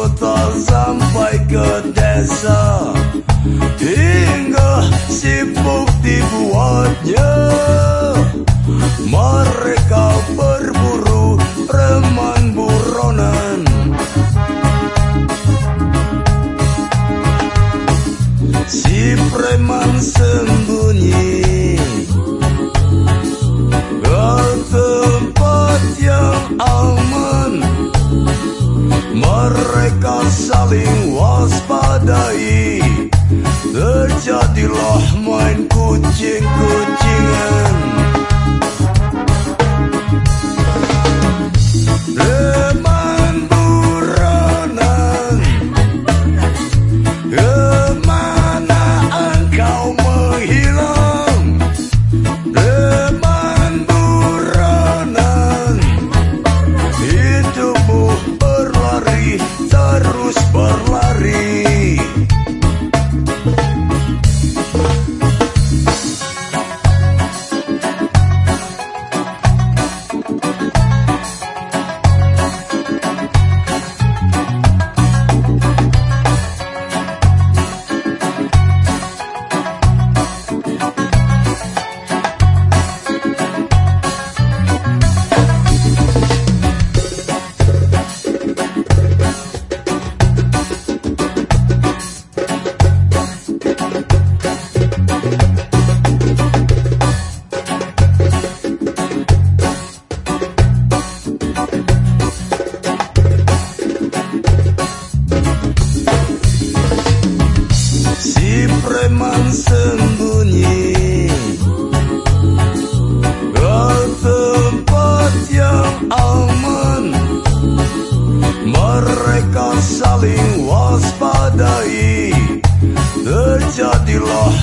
kota sampai ke desa. Hingga sibuk dibuatnya Mereka berburu reman buronan. Si preman Terjadilah main kucing-kucingan. Reman buronan Ke mana engkau menghilang? Reman buronan Hidupmu berlari terus berlari preman sembunyi. Ke tempat yang aman. Mereka saling waspadai. Terjadilah